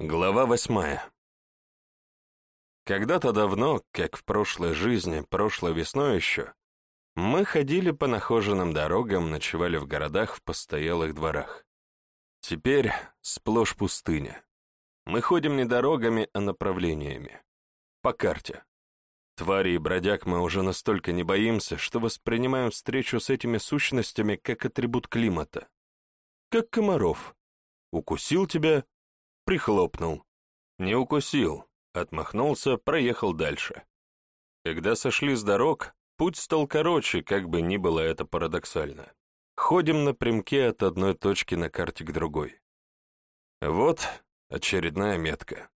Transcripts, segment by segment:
Глава восьмая. Когда-то давно, как в прошлой жизни, прошлой весной еще, мы ходили по нахоженным дорогам, ночевали в городах в постоялых дворах. Теперь сплошь пустыня. Мы ходим не дорогами, а направлениями. По карте. Твари и бродяг мы уже настолько не боимся, что воспринимаем встречу с этими сущностями как атрибут климата. Как комаров. Укусил тебя прихлопнул. Не укусил, отмахнулся, проехал дальше. Когда сошли с дорог, путь стал короче, как бы ни было это парадоксально. Ходим напрямки от одной точки на карте к другой. Вот очередная метка.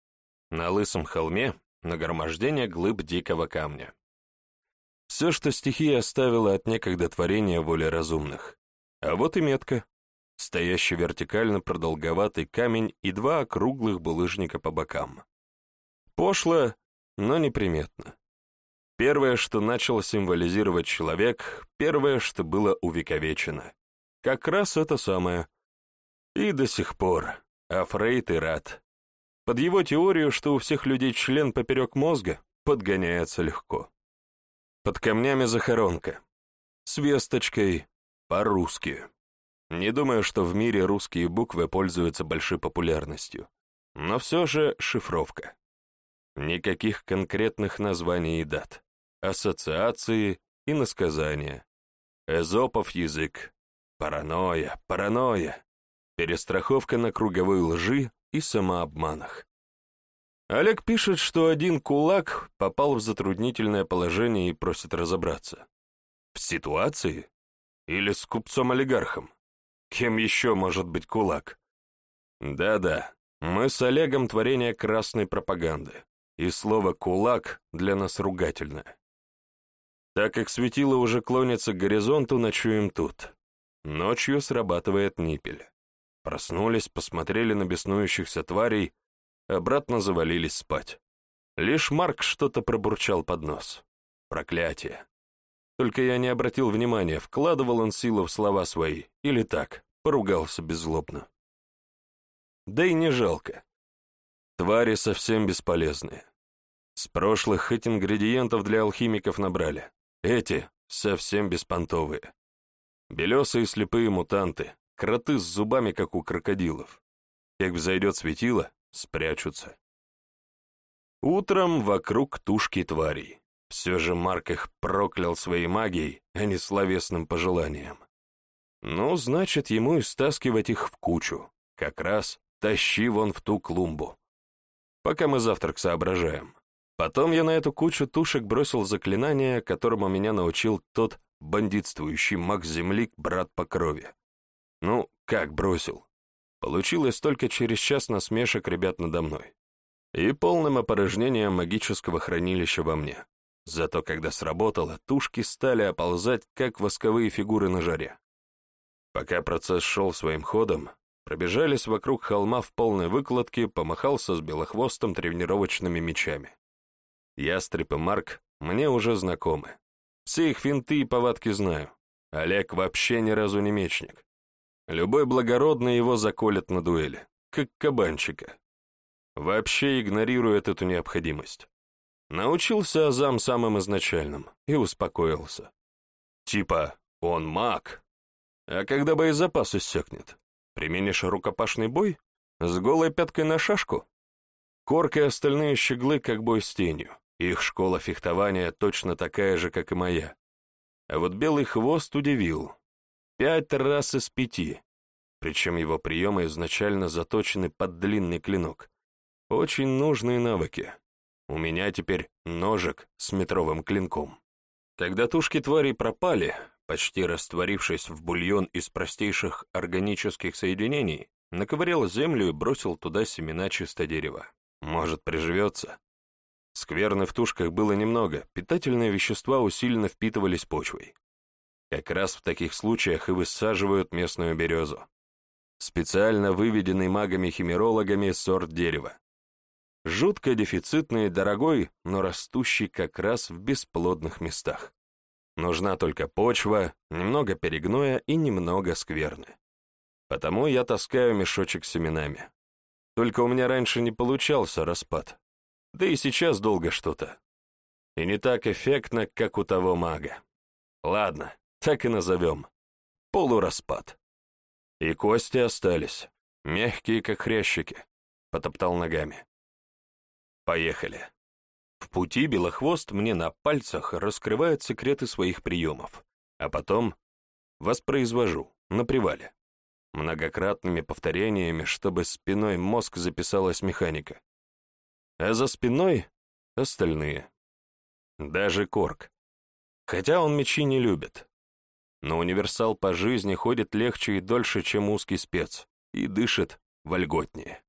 На лысом холме нагромождение глыб дикого камня. Все, что стихия оставила от некогда творения воли разумных. А вот и метка стоящий вертикально продолговатый камень и два округлых булыжника по бокам. Пошло, но неприметно. Первое, что начал символизировать человек, первое, что было увековечено. Как раз это самое. И до сих пор. А Фрейд и рад. Под его теорию, что у всех людей член поперек мозга, подгоняется легко. Под камнями захоронка. С весточкой по-русски. Не думаю, что в мире русские буквы пользуются большой популярностью. Но все же шифровка. Никаких конкретных названий и дат. Ассоциации и насказания. Эзопов язык. Паранойя, паранойя. Перестраховка на круговой лжи и самообманах. Олег пишет, что один кулак попал в затруднительное положение и просит разобраться. В ситуации? Или с купцом-олигархом? Кем еще может быть кулак? Да-да, мы с Олегом творение красной пропаганды, и слово «кулак» для нас ругательное. Так как светило уже клонится к горизонту, ночуем тут. Ночью срабатывает ниппель. Проснулись, посмотрели на беснующихся тварей, обратно завалились спать. Лишь Марк что-то пробурчал под нос. Проклятие. Только я не обратил внимания, вкладывал он силу в слова свои, или так, поругался беззлобно. Да и не жалко. Твари совсем бесполезные. С прошлых хоть ингредиентов для алхимиков набрали. Эти совсем беспонтовые. Белесые слепые мутанты, кроты с зубами, как у крокодилов. Как взойдет светило, спрячутся. Утром вокруг тушки тварей. Все же Марк их проклял своей магией, а не словесным пожеланием. Ну, значит, ему и стаскивать их в кучу. Как раз тащи вон в ту клумбу. Пока мы завтрак соображаем. Потом я на эту кучу тушек бросил заклинание, которому меня научил тот бандитствующий маг-землик, брат по крови. Ну, как бросил? Получилось только через час насмешек ребят надо мной. И полным опорожнением магического хранилища во мне. Зато когда сработало, тушки стали оползать, как восковые фигуры на жаре. Пока процесс шел своим ходом, пробежались вокруг холма в полной выкладке, помахался с белохвостом тренировочными мечами. Ястреб и Марк мне уже знакомы. Все их финты и повадки знаю. Олег вообще ни разу не мечник. Любой благородный его заколет на дуэли, как кабанчика. Вообще игнорирует эту необходимость. Научился азам самым изначальным и успокоился. Типа, он маг. А когда боезапас иссякнет, применишь рукопашный бой? С голой пяткой на шашку? Корка и остальные щеглы как бой с тенью. Их школа фехтования точно такая же, как и моя. А вот белый хвост удивил. Пять раз из пяти. Причем его приемы изначально заточены под длинный клинок. Очень нужные навыки. У меня теперь ножик с метровым клинком. Когда тушки тварей пропали, почти растворившись в бульон из простейших органических соединений, наковырял землю и бросил туда семена чистодерева. Может, приживется. Скверны в тушках было немного, питательные вещества усиленно впитывались почвой. Как раз в таких случаях и высаживают местную березу. Специально выведенный магами-химерологами сорт дерева. Жутко дефицитный и дорогой, но растущий как раз в бесплодных местах. Нужна только почва, немного перегноя и немного скверны. Потому я таскаю мешочек с семенами. только у меня раньше не получался распад. Да и сейчас долго что-то. И не так эффектно, как у того мага. Ладно, так и назовем. Полураспад. И кости остались, мягкие, как хрящики. Потоптал ногами. Поехали. В пути Белохвост мне на пальцах раскрывает секреты своих приемов, а потом воспроизвожу на привале. Многократными повторениями, чтобы спиной мозг записалась механика. А за спиной — остальные. Даже Корк. Хотя он мечи не любит. Но универсал по жизни ходит легче и дольше, чем узкий спец, и дышит вольготнее.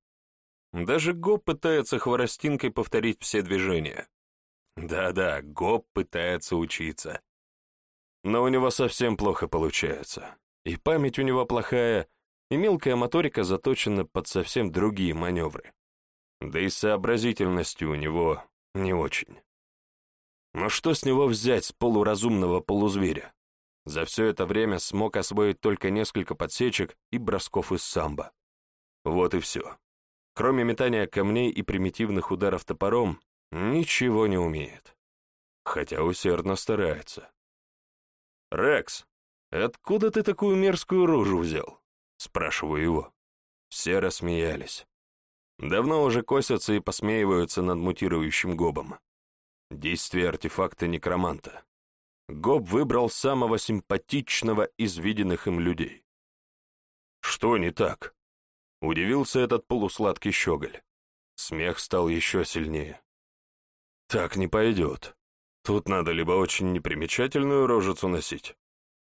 Даже Гоп пытается хворостинкой повторить все движения. Да-да, Гоп пытается учиться. Но у него совсем плохо получается. И память у него плохая, и мелкая моторика заточена под совсем другие маневры. Да и сообразительностью у него не очень. Но что с него взять, с полуразумного полузверя? За все это время смог освоить только несколько подсечек и бросков из самбо. Вот и все. Кроме метания камней и примитивных ударов топором, ничего не умеет. Хотя усердно старается. «Рекс, откуда ты такую мерзкую рожу взял?» — спрашиваю его. Все рассмеялись. Давно уже косятся и посмеиваются над мутирующим гобом. Действие артефакта некроманта. Гоб выбрал самого симпатичного из виденных им людей. Что не так? Удивился этот полусладкий щеголь. Смех стал еще сильнее. Так не пойдет. Тут надо либо очень непримечательную рожицу носить,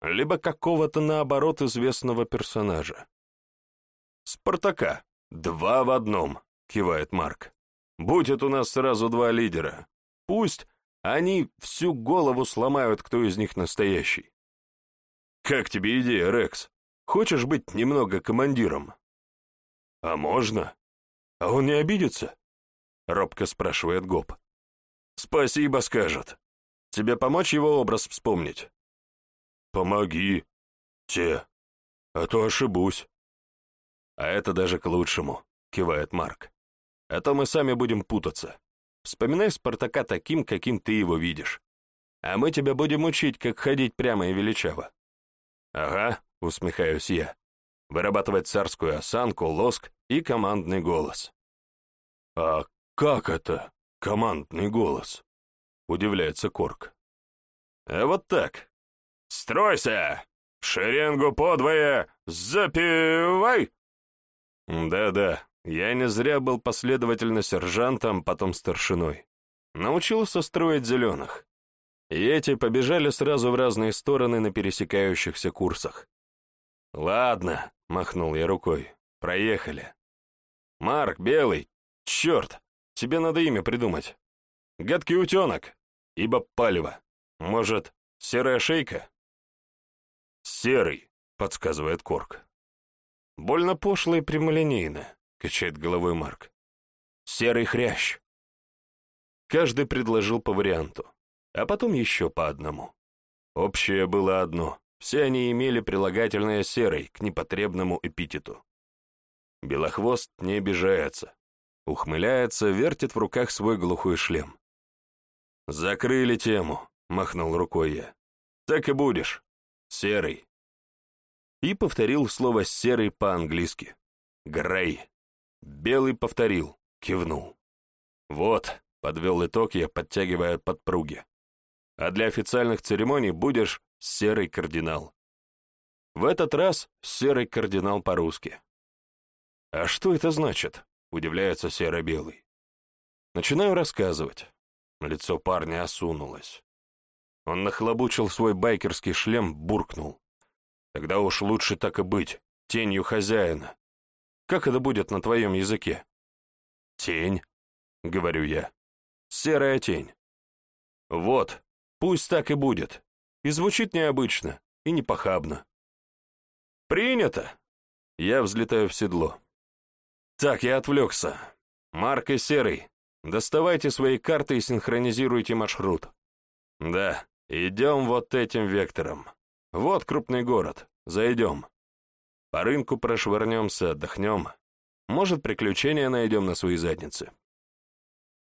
либо какого-то, наоборот, известного персонажа. «Спартака! Два в одном!» — кивает Марк. «Будет у нас сразу два лидера. Пусть они всю голову сломают, кто из них настоящий». «Как тебе идея, Рекс? Хочешь быть немного командиром?» «А можно? А он не обидится?» — робко спрашивает Гоб. «Спасибо, скажет. Тебе помочь его образ вспомнить?» «Помоги. Те. А то ошибусь». «А это даже к лучшему», — кивает Марк. «А то мы сами будем путаться. Вспоминай Спартака таким, каким ты его видишь. А мы тебя будем учить, как ходить прямо и величаво». «Ага», — усмехаюсь я вырабатывать царскую осанку, лоск и командный голос. «А как это, командный голос?» — удивляется Корк. «А вот так. Стройся! Шеренгу подвое! Запивай!» «Да-да, я не зря был последовательно сержантом, потом старшиной. Научился строить зеленых. И эти побежали сразу в разные стороны на пересекающихся курсах. «Ладно», — махнул я рукой, — «проехали». «Марк, Белый, черт, тебе надо имя придумать. Гадкий утенок, ибо палево. Может, серая шейка?» «Серый», — подсказывает Корк. «Больно пошло и прямолинейно», — качает головой Марк. «Серый хрящ». Каждый предложил по варианту, а потом еще по одному. Общее было одно все они имели прилагательное «серый» к непотребному эпитету. Белохвост не обижается, ухмыляется, вертит в руках свой глухой шлем. «Закрыли тему», — махнул рукой я. «Так и будешь. Серый». И повторил слово «серый» по-английски. «Грей». Белый повторил, кивнул. «Вот», — подвел итог я, подтягивая подпруги. «А для официальных церемоний будешь серый кардинал. В этот раз серый кардинал по-русски. «А что это значит?» — удивляется серо-белый. Начинаю рассказывать. Лицо парня осунулось. Он нахлобучил свой байкерский шлем, буркнул. «Тогда уж лучше так и быть, тенью хозяина. Как это будет на твоем языке?» «Тень», — говорю я. «Серая тень». «Вот, пусть так и будет. И звучит необычно, и непохабно. «Принято!» Я взлетаю в седло. «Так, я отвлекся. Марк и Серый, доставайте свои карты и синхронизируйте маршрут. Да, идем вот этим вектором. Вот крупный город, зайдем. По рынку прошвырнемся, отдохнем. Может, приключения найдем на свои задницы.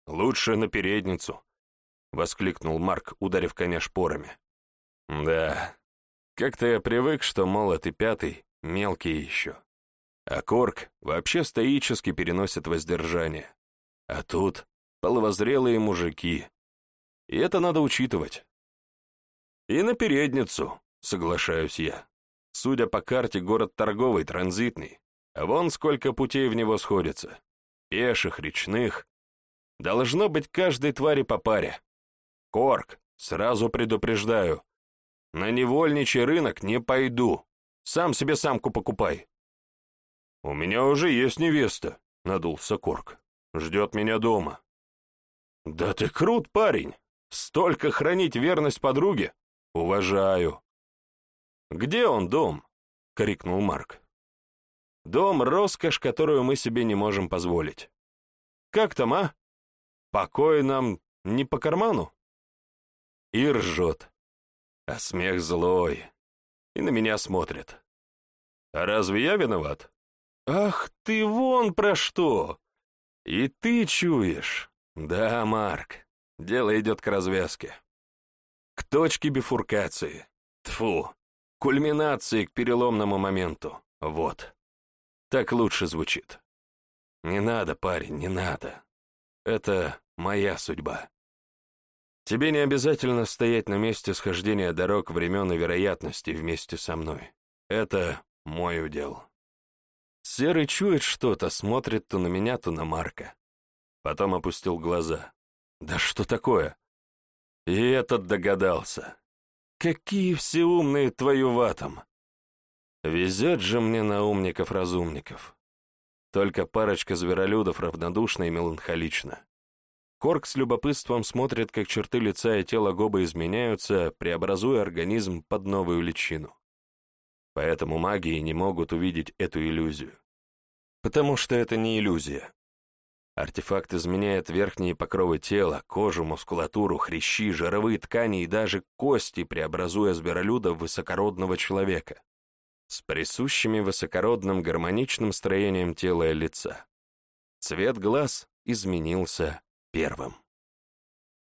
Лучше на передницу, — воскликнул Марк, ударив коня шпорами. Да, как-то я привык, что молот и пятый мелкие еще. А Корк вообще стоически переносит воздержание. А тут половозрелые мужики. И это надо учитывать. И на передницу, соглашаюсь я. Судя по карте, город торговый, транзитный. А вон сколько путей в него сходится. Пеших, речных. Должно быть каждой твари по паре. Корк, сразу предупреждаю. На невольничий рынок не пойду. Сам себе самку покупай. У меня уже есть невеста, надулся Корк. Ждет меня дома. Да ты крут, парень. Столько хранить верность подруге. Уважаю. Где он, дом? крикнул Марк. Дом — роскошь, которую мы себе не можем позволить. Как там, а? Покой нам не по карману? И ржет. А смех злой. И на меня смотрит. А разве я виноват? Ах ты вон про что! И ты чуешь. Да, Марк, дело идет к развязке. К точке бифуркации. Тфу, кульминации к переломному моменту. Вот. Так лучше звучит. Не надо, парень, не надо. Это моя судьба. Тебе не обязательно стоять на месте схождения дорог времен и вероятностей вместе со мной. Это мой удел. Серый чует что-то, смотрит то на меня, то на Марка. Потом опустил глаза. Да что такое? И этот догадался. Какие все умные твою ватом. Везет же мне на умников-разумников. Только парочка зверолюдов равнодушна и меланхолична. Корк с любопытством смотрит, как черты лица и тела Гоба изменяются, преобразуя организм под новую личину. Поэтому магии не могут увидеть эту иллюзию. Потому что это не иллюзия. Артефакт изменяет верхние покровы тела, кожу, мускулатуру, хрящи, жировые ткани и даже кости, преобразуя зверолюда в высокородного человека с присущими высокородным гармоничным строением тела и лица. Цвет глаз изменился первым.